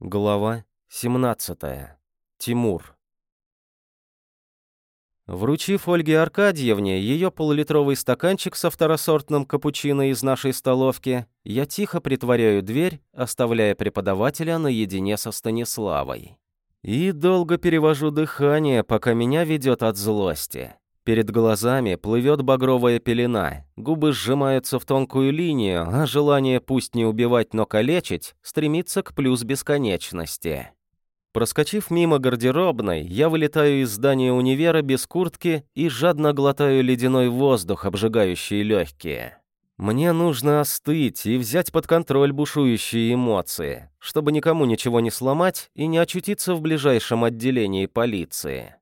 Глава 17. Тимур. Вручив Ольге Аркадьевне ее полулитровый стаканчик со второсортным капучино из нашей столовки, я тихо притворяю дверь, оставляя преподавателя наедине со Станиславой. И долго перевожу дыхание, пока меня ведет от злости. Перед глазами плывет багровая пелена, губы сжимаются в тонкую линию, а желание пусть не убивать, но калечить, стремится к плюс бесконечности. Проскочив мимо гардеробной, я вылетаю из здания универа без куртки и жадно глотаю ледяной воздух, обжигающий легкие. Мне нужно остыть и взять под контроль бушующие эмоции, чтобы никому ничего не сломать и не очутиться в ближайшем отделении полиции.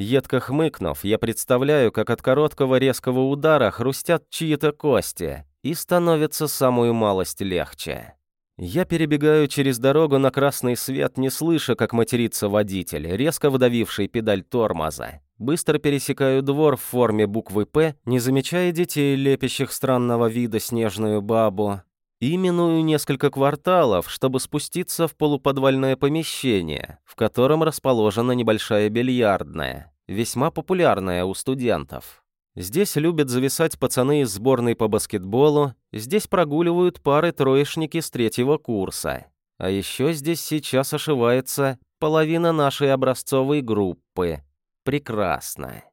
Едко хмыкнув, я представляю, как от короткого резкого удара хрустят чьи-то кости, и становится самую малость легче. Я перебегаю через дорогу на красный свет, не слыша, как матерится водитель, резко выдавивший педаль тормоза. Быстро пересекаю двор в форме буквы «П», не замечая детей, лепящих странного вида снежную бабу, и миную несколько кварталов, чтобы спуститься в полуподвальное помещение, в котором расположена небольшая бильярдная, весьма популярная у студентов. Здесь любят зависать пацаны из сборной по баскетболу, здесь прогуливают пары-троечники с третьего курса. А еще здесь сейчас ошивается половина нашей образцовой группы. Прекрасно.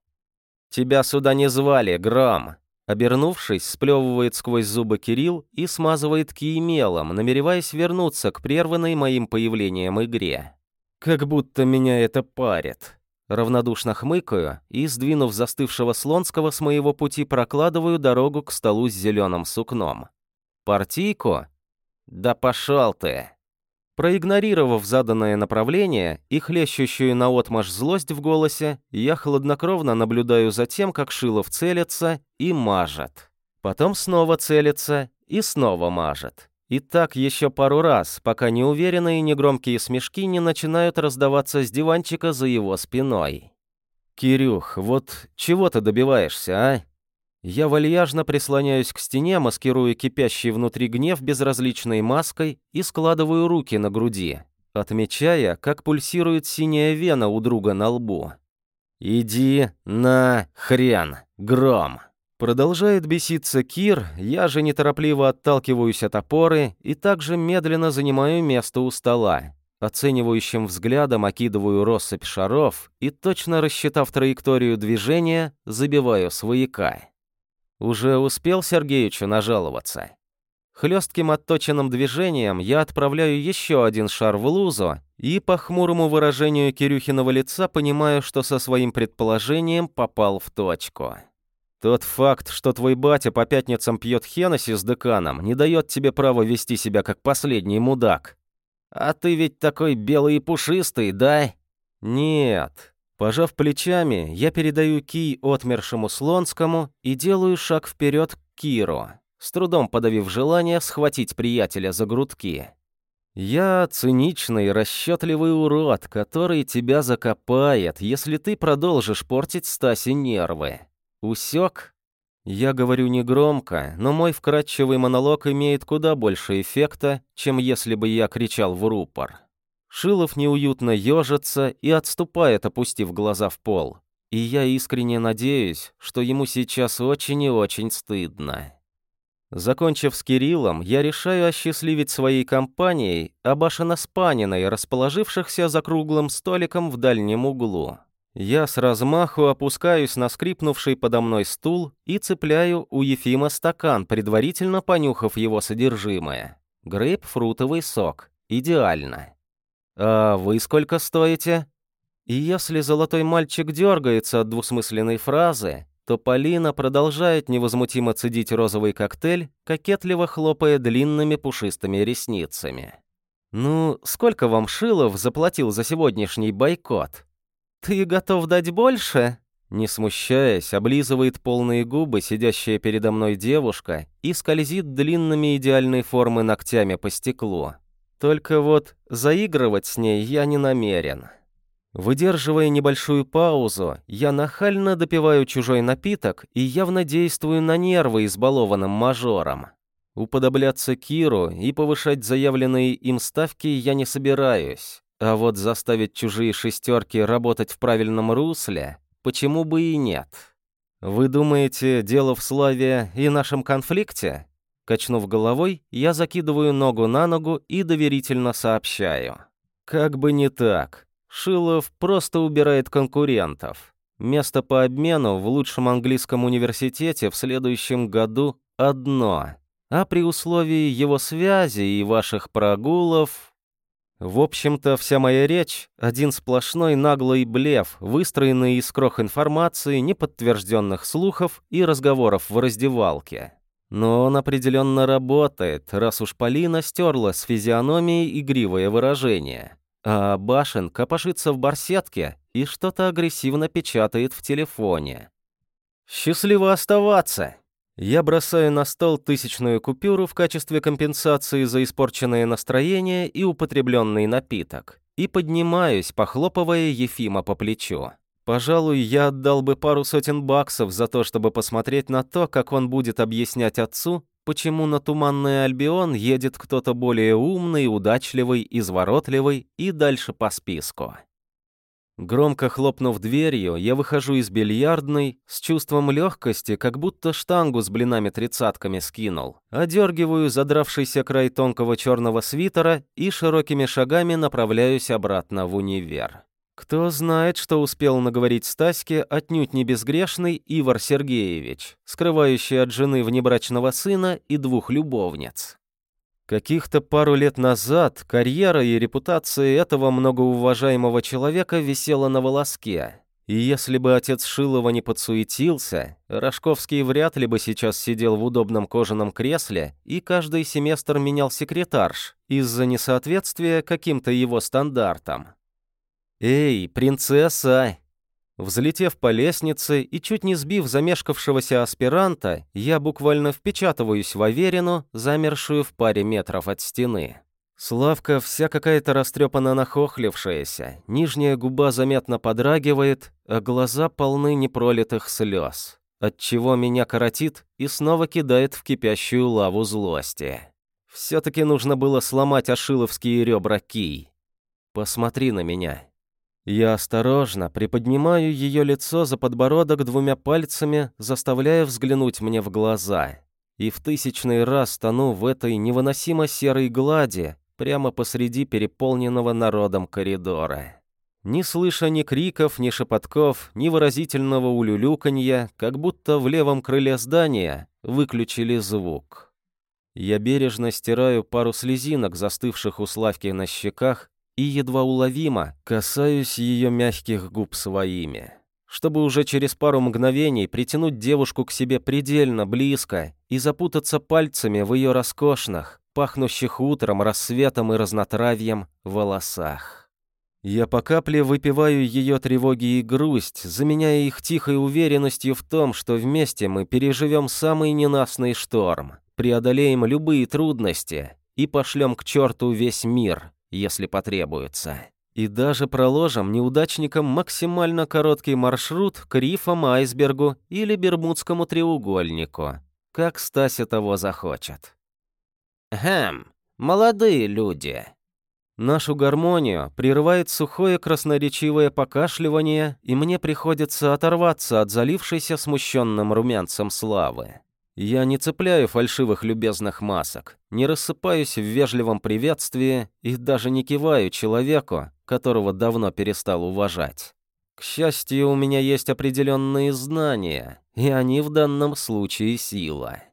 «Тебя сюда не звали, Гром», Обернувшись, сплевывает сквозь зубы Кирилл и смазывает кий мелом, намереваясь вернуться к прерванной моим появлением игре. Как будто меня это парит. Равнодушно хмыкаю и, сдвинув застывшего Слонского с моего пути, прокладываю дорогу к столу с зеленым сукном. «Партийку? Да пошел ты!» Проигнорировав заданное направление и хлещущую наотмашь злость в голосе, я хладнокровно наблюдаю за тем, как Шилов целится и мажет. Потом снова целится и снова мажет. И так еще пару раз, пока неуверенные негромкие смешки не начинают раздаваться с диванчика за его спиной. «Кирюх, вот чего ты добиваешься, а?» Я вальяжно прислоняюсь к стене, маскируя кипящий внутри гнев безразличной маской и складываю руки на груди, отмечая, как пульсирует синяя вена у друга на лбу. «Иди на хрен, гром!» Продолжает беситься Кир, я же неторопливо отталкиваюсь от опоры и также медленно занимаю место у стола. Оценивающим взглядом окидываю россыпь шаров и, точно рассчитав траекторию движения, забиваю свояка. Уже успел Сергеичу нажаловаться. Хлестким отточенным движением я отправляю еще один шар в лузу и по хмурому выражению Кирюхиного лица понимаю, что со своим предположением попал в точку. Тот факт, что твой батя по пятницам пьет Хеннесси с деканом, не дает тебе права вести себя как последний мудак. А ты ведь такой белый и пушистый, да? Нет, Пожав плечами, я передаю кий отмершему Слонскому и делаю шаг вперед к Киру, с трудом подавив желание схватить приятеля за грудки. «Я циничный, расчетливый урод, который тебя закопает, если ты продолжишь портить Стасе нервы. Усек?» Я говорю негромко, но мой вкрадчивый монолог имеет куда больше эффекта, чем если бы я кричал в рупор. Шилов неуютно ежится и отступает, опустив глаза в пол. И я искренне надеюсь, что ему сейчас очень и очень стыдно. Закончив с Кириллом, я решаю осчастливить своей компанией Абашина с Паниной, расположившихся за круглым столиком в дальнем углу. Я с размаху опускаюсь на скрипнувший подо мной стул и цепляю у Ефима стакан, предварительно понюхав его содержимое. Грейпфрутовый сок. Идеально. «А вы сколько стоите?» И если золотой мальчик дергается от двусмысленной фразы, то Полина продолжает невозмутимо цедить розовый коктейль, кокетливо хлопая длинными пушистыми ресницами. «Ну, сколько вам Шилов заплатил за сегодняшний бойкот?» «Ты готов дать больше?» Не смущаясь, облизывает полные губы сидящая передо мной девушка и скользит длинными идеальной формы ногтями по стеклу. Только вот заигрывать с ней я не намерен. Выдерживая небольшую паузу, я нахально допиваю чужой напиток и явно действую на нервы избалованным мажором. Уподобляться Киру и повышать заявленные им ставки я не собираюсь. А вот заставить чужие шестерки работать в правильном русле, почему бы и нет? Вы думаете, дело в славе и нашем конфликте? Качнув головой, я закидываю ногу на ногу и доверительно сообщаю. Как бы не так. Шилов просто убирает конкурентов. Место по обмену в лучшем английском университете в следующем году одно. А при условии его связи и ваших прогулов... В общем-то, вся моя речь — один сплошной наглый блеф, выстроенный из крох информации, неподтвержденных слухов и разговоров в раздевалке. Но он определенно работает, раз уж Полина стерла с физиономией игривое выражение. А Башен копошится в барсетке и что-то агрессивно печатает в телефоне. «Счастливо оставаться!» Я бросаю на стол тысячную купюру в качестве компенсации за испорченное настроение и употребленный напиток. И поднимаюсь, похлопывая Ефима по плечу. Пожалуй, я отдал бы пару сотен баксов за то, чтобы посмотреть на то, как он будет объяснять отцу, почему на Туманный Альбион едет кто-то более умный, удачливый, изворотливый и дальше по списку. Громко хлопнув дверью, я выхожу из бильярдной с чувством легкости, как будто штангу с блинами-тридцатками скинул. Одергиваю задравшийся край тонкого черного свитера и широкими шагами направляюсь обратно в универ. Кто знает, что успел наговорить Стаське отнюдь не безгрешный Ивар Сергеевич, скрывающий от жены внебрачного сына и двух любовниц. Каких-то пару лет назад карьера и репутация этого многоуважаемого человека висела на волоске. И если бы отец Шилова не подсуетился, Рожковский вряд ли бы сейчас сидел в удобном кожаном кресле и каждый семестр менял секретарш из-за несоответствия каким-то его стандартам. «Эй, принцесса!» Взлетев по лестнице и чуть не сбив замешкавшегося аспиранта, я буквально впечатываюсь в Аверину, замершую в паре метров от стены. Славка вся какая-то растрепанно нахохлившаяся, нижняя губа заметно подрагивает, а глаза полны непролитых слез, отчего меня коротит и снова кидает в кипящую лаву злости. Все-таки нужно было сломать ашиловские ребра кий. Посмотри на меня, я осторожно приподнимаю ее лицо за подбородок двумя пальцами, заставляя взглянуть мне в глаза. И в тысячный раз тону в этой невыносимо серой глади, прямо посреди переполненного народом коридора. Не слыша ни криков, ни шепотков, ни выразительного улюлюканья, как будто в левом крыле здания выключили звук. Я бережно стираю пару слезинок, застывших у Славки на щеках, и едва уловимо касаюсь ее мягких губ своими, чтобы уже через пару мгновений притянуть девушку к себе предельно близко и запутаться пальцами в ее роскошных, пахнущих утром, рассветом и разнотравьем волосах. Я по капле выпиваю ее тревоги и грусть, заменяя их тихой уверенностью в том, что вместе мы переживем самый ненастный шторм, преодолеем любые трудности и пошлем к черту весь мир, если потребуется. И даже проложим неудачникам максимально короткий маршрут к рифам, айсбергу или Бермудскому треугольнику, как Стася того захочет. Хм, молодые люди. Нашу гармонию прерывает сухое красноречивое покашливание, и мне приходится оторваться от залившейся смущенным румянцем славы. Я не цепляю фальшивых любезных масок, не рассыпаюсь в вежливом приветствии и даже не киваю человеку, которого давно перестал уважать. К счастью, у меня есть определенные знания, и они в данном случае сила.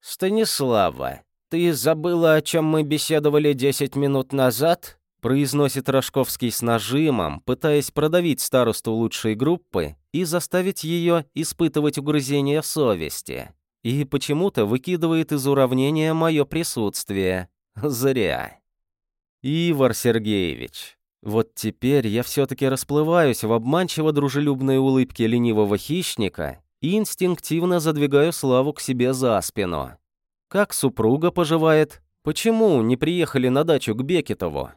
«Станислава, ты забыла, о чем мы беседовали десять минут назад?» произносит Рожковский с нажимом, пытаясь продавить старосту лучшей группы и заставить ее испытывать угрызение совести и почему-то выкидывает из уравнения мое присутствие. Зря. Ивар Сергеевич, вот теперь я все-таки расплываюсь в обманчиво дружелюбной улыбке ленивого хищника и инстинктивно задвигаю Славу к себе за спину. Как супруга поживает? Почему не приехали на дачу к Бекетову?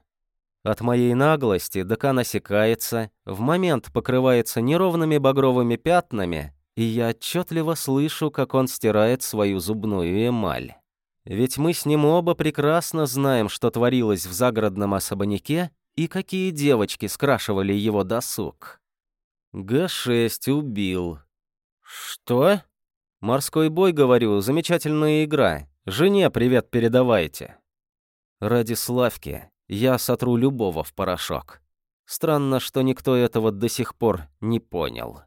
От моей наглости Декан осекается, в момент покрывается неровными багровыми пятнами и я отчетливо слышу, как он стирает свою зубную эмаль. Ведь мы с ним оба прекрасно знаем, что творилось в загородном особняке и какие девочки скрашивали его досуг. Г6 убил. Что? Морской бой, говорю, замечательная игра. Жене привет передавайте. Ради Славки я сотру любого в порошок. Странно, что никто этого до сих пор не понял.